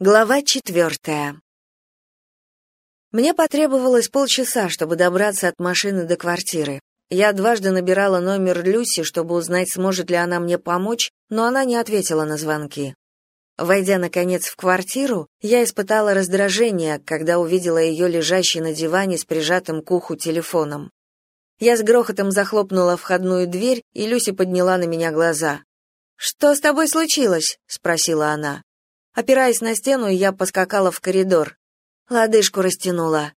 Глава четвертая. Мне потребовалось полчаса, чтобы добраться от машины до квартиры. Я дважды набирала номер Люси, чтобы узнать, сможет ли она мне помочь, но она не ответила на звонки. Войдя, наконец, в квартиру, я испытала раздражение, когда увидела ее лежащей на диване с прижатым к уху телефоном. Я с грохотом захлопнула входную дверь, и Люси подняла на меня глаза. «Что с тобой случилось?» — спросила она. Опираясь на стену, я поскакала в коридор. Лодыжку растянула.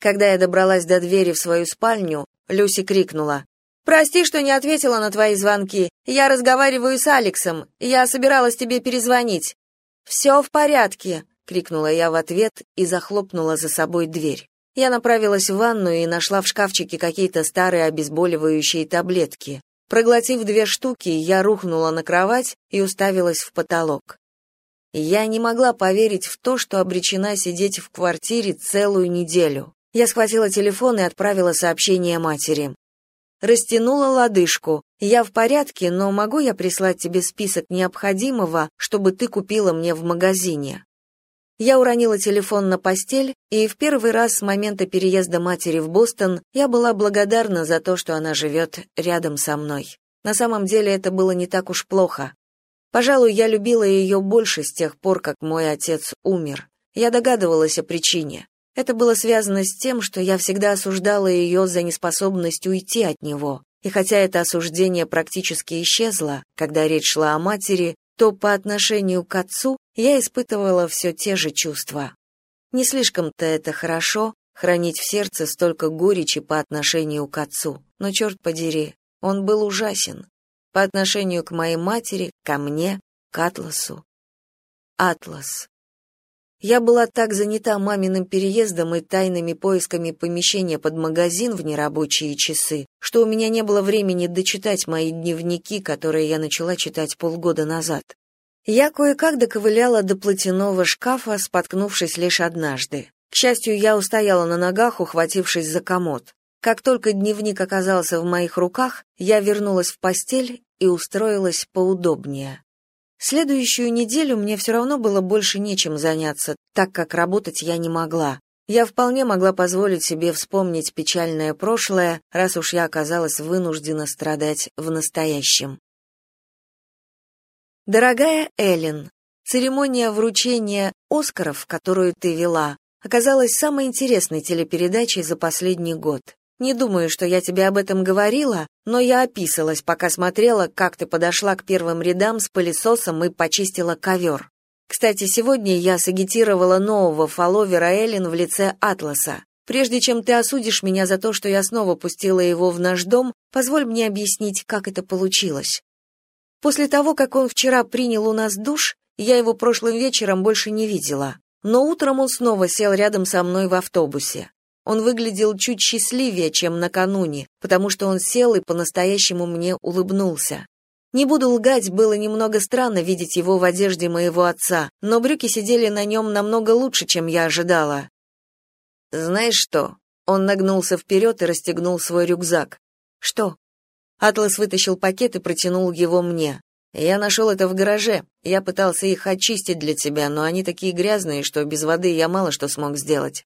Когда я добралась до двери в свою спальню, Люси крикнула. «Прости, что не ответила на твои звонки. Я разговариваю с Алексом. Я собиралась тебе перезвонить». «Все в порядке», — крикнула я в ответ и захлопнула за собой дверь. Я направилась в ванную и нашла в шкафчике какие-то старые обезболивающие таблетки. Проглотив две штуки, я рухнула на кровать и уставилась в потолок. Я не могла поверить в то, что обречена сидеть в квартире целую неделю. Я схватила телефон и отправила сообщение матери. Растянула лодыжку. Я в порядке, но могу я прислать тебе список необходимого, чтобы ты купила мне в магазине? Я уронила телефон на постель, и в первый раз с момента переезда матери в Бостон я была благодарна за то, что она живет рядом со мной. На самом деле это было не так уж плохо. Пожалуй, я любила ее больше с тех пор, как мой отец умер. Я догадывалась о причине. Это было связано с тем, что я всегда осуждала ее за неспособность уйти от него. И хотя это осуждение практически исчезло, когда речь шла о матери, то по отношению к отцу я испытывала все те же чувства. Не слишком-то это хорошо, хранить в сердце столько горечи по отношению к отцу, но черт подери, он был ужасен по отношению к моей матери, ко мне, к Атласу. Атлас. Я была так занята маминым переездом и тайными поисками помещения под магазин в нерабочие часы, что у меня не было времени дочитать мои дневники, которые я начала читать полгода назад. Я кое-как доковыляла до платяного шкафа, споткнувшись лишь однажды. К счастью, я устояла на ногах, ухватившись за комод. Как только дневник оказался в моих руках, я вернулась в постель и устроилась поудобнее. Следующую неделю мне все равно было больше нечем заняться, так как работать я не могла. Я вполне могла позволить себе вспомнить печальное прошлое, раз уж я оказалась вынуждена страдать в настоящем. Дорогая Эллен, церемония вручения Оскаров, которую ты вела, оказалась самой интересной телепередачей за последний год. Не думаю, что я тебе об этом говорила, но я описалась, пока смотрела, как ты подошла к первым рядам с пылесосом и почистила ковер. Кстати, сегодня я сагитировала нового фолловера Эллен в лице Атласа. Прежде чем ты осудишь меня за то, что я снова пустила его в наш дом, позволь мне объяснить, как это получилось. После того, как он вчера принял у нас душ, я его прошлым вечером больше не видела. Но утром он снова сел рядом со мной в автобусе. Он выглядел чуть счастливее, чем накануне, потому что он сел и по-настоящему мне улыбнулся. Не буду лгать, было немного странно видеть его в одежде моего отца, но брюки сидели на нем намного лучше, чем я ожидала. «Знаешь что?» Он нагнулся вперед и расстегнул свой рюкзак. «Что?» Атлас вытащил пакет и протянул его мне. «Я нашел это в гараже. Я пытался их очистить для тебя, но они такие грязные, что без воды я мало что смог сделать.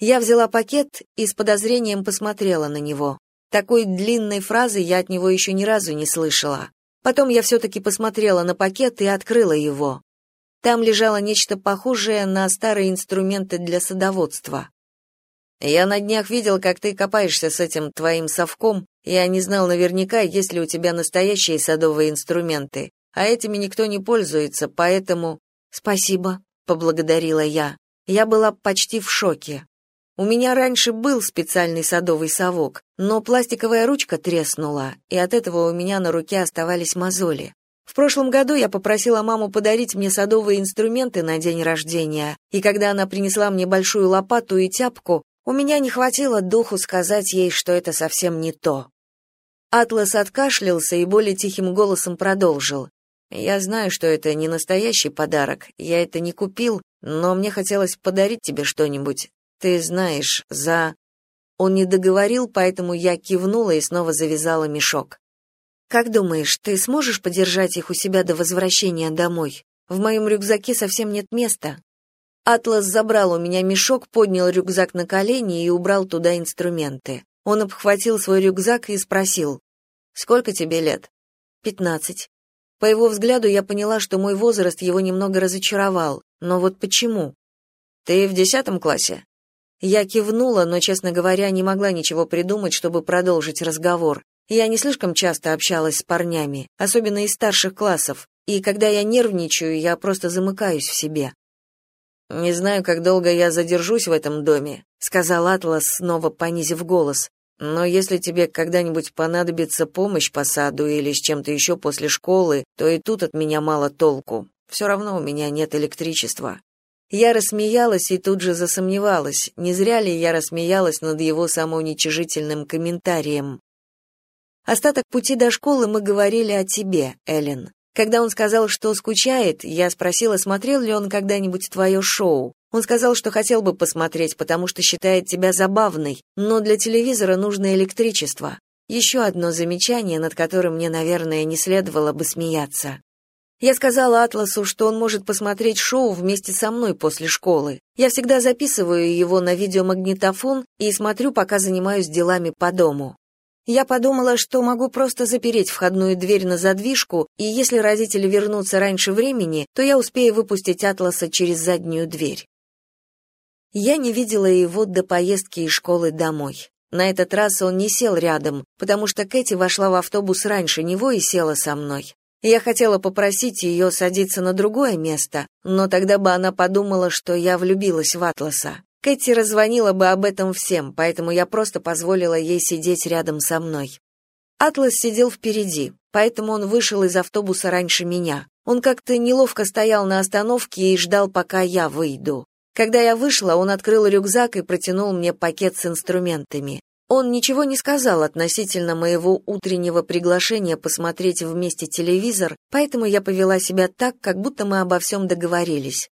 Я взяла пакет и с подозрением посмотрела на него. Такой длинной фразы я от него еще ни разу не слышала. Потом я все-таки посмотрела на пакет и открыла его. Там лежало нечто похожее на старые инструменты для садоводства. Я на днях видел, как ты копаешься с этим твоим совком, я не знал наверняка, есть ли у тебя настоящие садовые инструменты, а этими никто не пользуется, поэтому... Спасибо, поблагодарила я. Я была почти в шоке. У меня раньше был специальный садовый совок, но пластиковая ручка треснула, и от этого у меня на руке оставались мозоли. В прошлом году я попросила маму подарить мне садовые инструменты на день рождения, и когда она принесла мне большую лопату и тяпку, у меня не хватило духу сказать ей, что это совсем не то. Атлас откашлялся и более тихим голосом продолжил. «Я знаю, что это не настоящий подарок, я это не купил, но мне хотелось подарить тебе что-нибудь, ты знаешь, за Он не договорил, поэтому я кивнула и снова завязала мешок. Как думаешь, ты сможешь подержать их у себя до возвращения домой? В моем рюкзаке совсем нет места. Атлас забрал у меня мешок, поднял рюкзак на колени и убрал туда инструменты. Он обхватил свой рюкзак и спросил, «Сколько тебе лет?» «Пятнадцать». По его взгляду я поняла, что мой возраст его немного разочаровал. Но вот почему? «Ты в десятом классе?» Я кивнула, но, честно говоря, не могла ничего придумать, чтобы продолжить разговор. Я не слишком часто общалась с парнями, особенно из старших классов, и когда я нервничаю, я просто замыкаюсь в себе. «Не знаю, как долго я задержусь в этом доме», — сказал Атлас, снова понизив голос. «Но если тебе когда-нибудь понадобится помощь по саду или с чем-то еще после школы, то и тут от меня мало толку. Все равно у меня нет электричества». Я рассмеялась и тут же засомневалась, не зря ли я рассмеялась над его самоуничижительным комментарием. Остаток пути до школы мы говорили о тебе, Эллен. Когда он сказал, что скучает, я спросила, смотрел ли он когда-нибудь твое шоу. Он сказал, что хотел бы посмотреть, потому что считает тебя забавной, но для телевизора нужно электричество. Еще одно замечание, над которым мне, наверное, не следовало бы смеяться. Я сказала Атласу, что он может посмотреть шоу вместе со мной после школы. Я всегда записываю его на видеомагнитофон и смотрю, пока занимаюсь делами по дому. Я подумала, что могу просто запереть входную дверь на задвижку, и если родители вернутся раньше времени, то я успею выпустить Атласа через заднюю дверь. Я не видела его до поездки из школы домой. На этот раз он не сел рядом, потому что Кэти вошла в автобус раньше него и села со мной. Я хотела попросить ее садиться на другое место, но тогда бы она подумала, что я влюбилась в Атласа. Кэти раззвонила бы об этом всем, поэтому я просто позволила ей сидеть рядом со мной. Атлас сидел впереди, поэтому он вышел из автобуса раньше меня. Он как-то неловко стоял на остановке и ждал, пока я выйду. Когда я вышла, он открыл рюкзак и протянул мне пакет с инструментами. Он ничего не сказал относительно моего утреннего приглашения посмотреть вместе телевизор, поэтому я повела себя так, как будто мы обо всем договорились.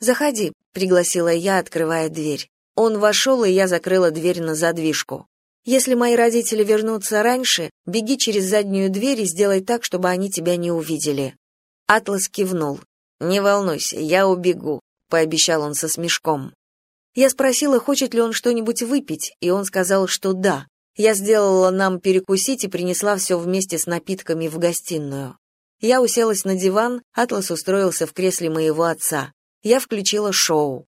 «Заходи», — пригласила я, открывая дверь. Он вошел, и я закрыла дверь на задвижку. «Если мои родители вернутся раньше, беги через заднюю дверь и сделай так, чтобы они тебя не увидели». Атлас кивнул. «Не волнуйся, я убегу», — пообещал он со смешком. Я спросила, хочет ли он что-нибудь выпить, и он сказал, что да. Я сделала нам перекусить и принесла все вместе с напитками в гостиную. Я уселась на диван, Атлас устроился в кресле моего отца. Я включила шоу.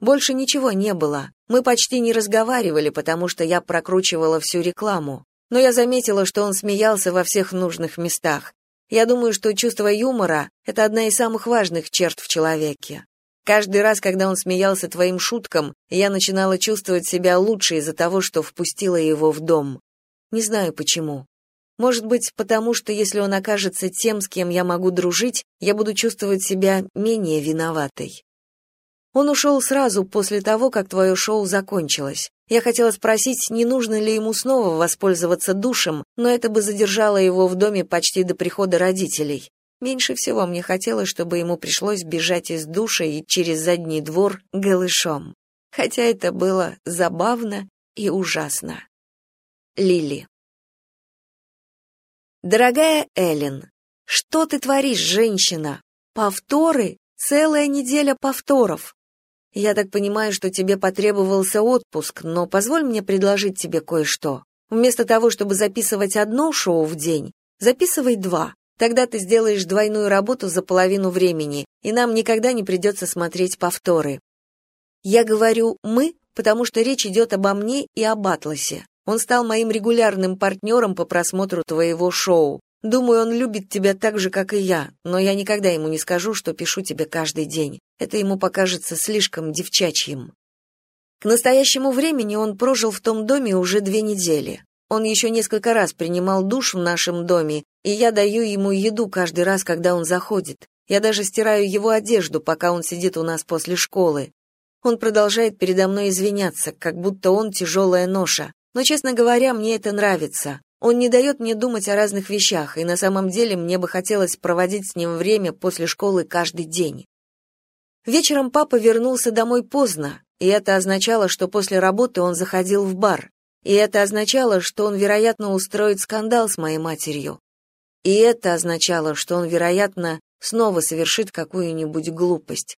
Больше ничего не было. Мы почти не разговаривали, потому что я прокручивала всю рекламу. Но я заметила, что он смеялся во всех нужных местах. Я думаю, что чувство юмора — это одна из самых важных черт в человеке. Каждый раз, когда он смеялся твоим шуткам, я начинала чувствовать себя лучше из-за того, что впустила его в дом. Не знаю почему. Может быть, потому что если он окажется тем, с кем я могу дружить, я буду чувствовать себя менее виноватой. Он ушел сразу после того, как твое шоу закончилось. Я хотела спросить, не нужно ли ему снова воспользоваться душем, но это бы задержало его в доме почти до прихода родителей. Меньше всего мне хотелось, чтобы ему пришлось бежать из душа и через задний двор голышом. Хотя это было забавно и ужасно. Лили. Дорогая Эллен, что ты творишь, женщина? Повторы? Целая неделя повторов. Я так понимаю, что тебе потребовался отпуск, но позволь мне предложить тебе кое-что. Вместо того, чтобы записывать одно шоу в день, записывай два. Тогда ты сделаешь двойную работу за половину времени, и нам никогда не придется смотреть повторы. Я говорю «мы», потому что речь идет обо мне и об Атласе. Он стал моим регулярным партнером по просмотру твоего шоу. Думаю, он любит тебя так же, как и я, но я никогда ему не скажу, что пишу тебе каждый день. Это ему покажется слишком девчачьим. К настоящему времени он прожил в том доме уже две недели. Он еще несколько раз принимал душ в нашем доме, и я даю ему еду каждый раз, когда он заходит. Я даже стираю его одежду, пока он сидит у нас после школы. Он продолжает передо мной извиняться, как будто он тяжелая ноша. Но, честно говоря, мне это нравится. Он не дает мне думать о разных вещах, и на самом деле мне бы хотелось проводить с ним время после школы каждый день. Вечером папа вернулся домой поздно, и это означало, что после работы он заходил в бар. И это означало, что он, вероятно, устроит скандал с моей матерью. И это означало, что он, вероятно, снова совершит какую-нибудь глупость.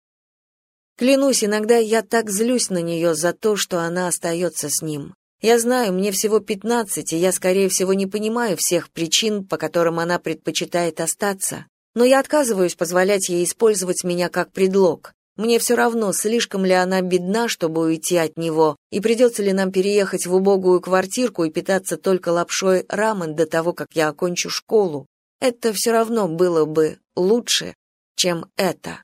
Клянусь, иногда я так злюсь на нее за то, что она остается с ним. Я знаю, мне всего пятнадцать, и я, скорее всего, не понимаю всех причин, по которым она предпочитает остаться. Но я отказываюсь позволять ей использовать меня как предлог. Мне все равно, слишком ли она бедна, чтобы уйти от него, и придется ли нам переехать в убогую квартирку и питаться только лапшой рамен до того, как я окончу школу. Это все равно было бы лучше, чем это.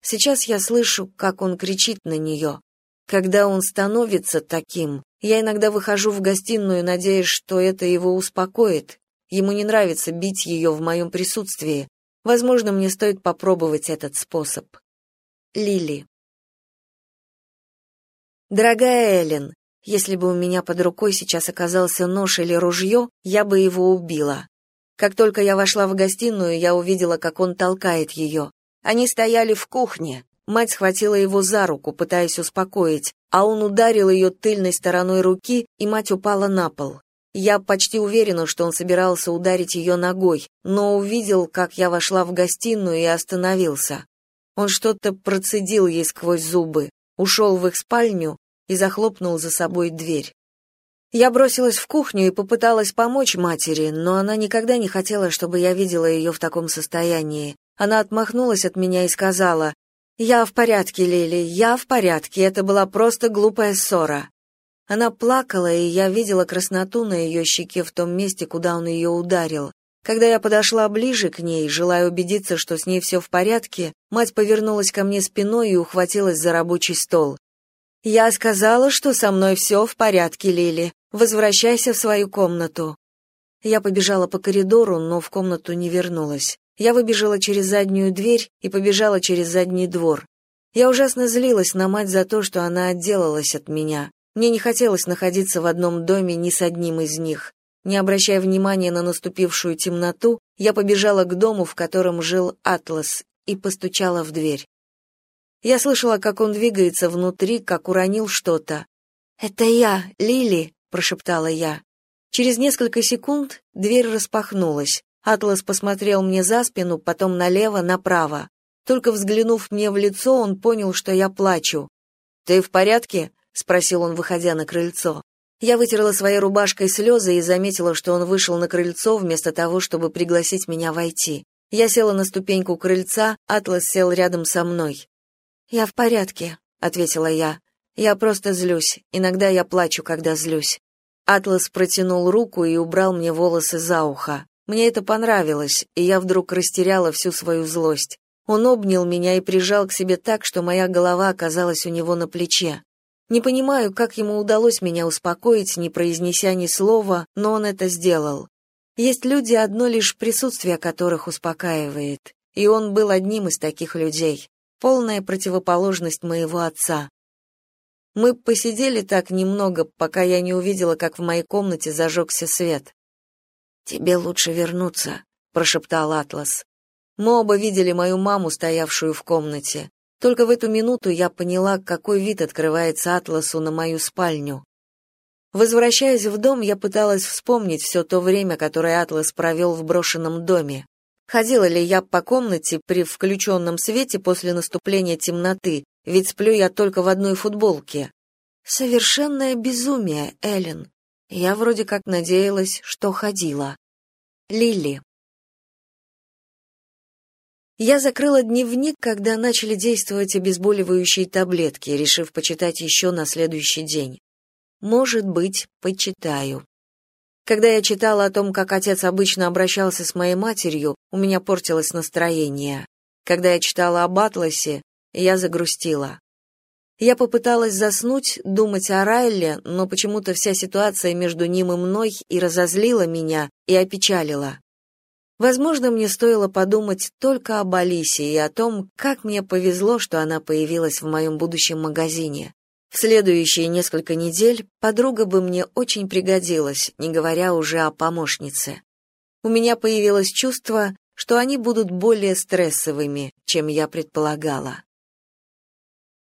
Сейчас я слышу, как он кричит на нее. Когда он становится таким, я иногда выхожу в гостиную, надеясь, что это его успокоит. Ему не нравится бить ее в моем присутствии. Возможно, мне стоит попробовать этот способ. Лили. Дорогая Эллен, если бы у меня под рукой сейчас оказался нож или ружье, я бы его убила. Как только я вошла в гостиную, я увидела, как он толкает ее. Они стояли в кухне. Мать схватила его за руку, пытаясь успокоить, а он ударил ее тыльной стороной руки, и мать упала на пол. Я почти уверена, что он собирался ударить ее ногой, но увидел, как я вошла в гостиную и остановился. Он что-то процедил ей сквозь зубы, ушел в их спальню и захлопнул за собой дверь. Я бросилась в кухню и попыталась помочь матери, но она никогда не хотела, чтобы я видела ее в таком состоянии. Она отмахнулась от меня и сказала, «Я в порядке, Лили, я в порядке, это была просто глупая ссора». Она плакала, и я видела красноту на ее щеке в том месте, куда он ее ударил. Когда я подошла ближе к ней, желая убедиться, что с ней все в порядке, мать повернулась ко мне спиной и ухватилась за рабочий стол. «Я сказала, что со мной все в порядке, Лили. Возвращайся в свою комнату». Я побежала по коридору, но в комнату не вернулась. Я выбежала через заднюю дверь и побежала через задний двор. Я ужасно злилась на мать за то, что она отделалась от меня. Мне не хотелось находиться в одном доме ни с одним из них. Не обращая внимания на наступившую темноту, я побежала к дому, в котором жил Атлас, и постучала в дверь. Я слышала, как он двигается внутри, как уронил что-то. «Это я, Лили», — прошептала я. Через несколько секунд дверь распахнулась. Атлас посмотрел мне за спину, потом налево, направо. Только взглянув мне в лицо, он понял, что я плачу. «Ты в порядке?» — спросил он, выходя на крыльцо. Я вытерла своей рубашкой слезы и заметила, что он вышел на крыльцо вместо того, чтобы пригласить меня войти. Я села на ступеньку крыльца, Атлас сел рядом со мной. «Я в порядке», — ответила я. «Я просто злюсь. Иногда я плачу, когда злюсь». Атлас протянул руку и убрал мне волосы за ухо. Мне это понравилось, и я вдруг растеряла всю свою злость. Он обнял меня и прижал к себе так, что моя голова оказалась у него на плече. Не понимаю, как ему удалось меня успокоить, не произнеся ни слова, но он это сделал. Есть люди, одно лишь присутствие которых успокаивает, и он был одним из таких людей, полная противоположность моего отца. Мы посидели так немного, пока я не увидела, как в моей комнате зажегся свет. «Тебе лучше вернуться», — прошептал Атлас. Мы оба видели мою маму, стоявшую в комнате. Только в эту минуту я поняла, какой вид открывается Атласу на мою спальню. Возвращаясь в дом, я пыталась вспомнить все то время, которое Атлас провел в брошенном доме. Ходила ли я по комнате при включенном свете после наступления темноты, ведь сплю я только в одной футболке. Совершенное безумие, Эллен. Я вроде как надеялась, что ходила. Лили. Я закрыла дневник, когда начали действовать обезболивающие таблетки, решив почитать еще на следующий день. Может быть, почитаю. Когда я читала о том, как отец обычно обращался с моей матерью, у меня портилось настроение. Когда я читала об Атласе, я загрустила. Я попыталась заснуть, думать о Райле, но почему-то вся ситуация между ним и мной и разозлила меня, и опечалила. Возможно, мне стоило подумать только об Алисе и о том, как мне повезло, что она появилась в моем будущем магазине. В следующие несколько недель подруга бы мне очень пригодилась, не говоря уже о помощнице. У меня появилось чувство, что они будут более стрессовыми, чем я предполагала.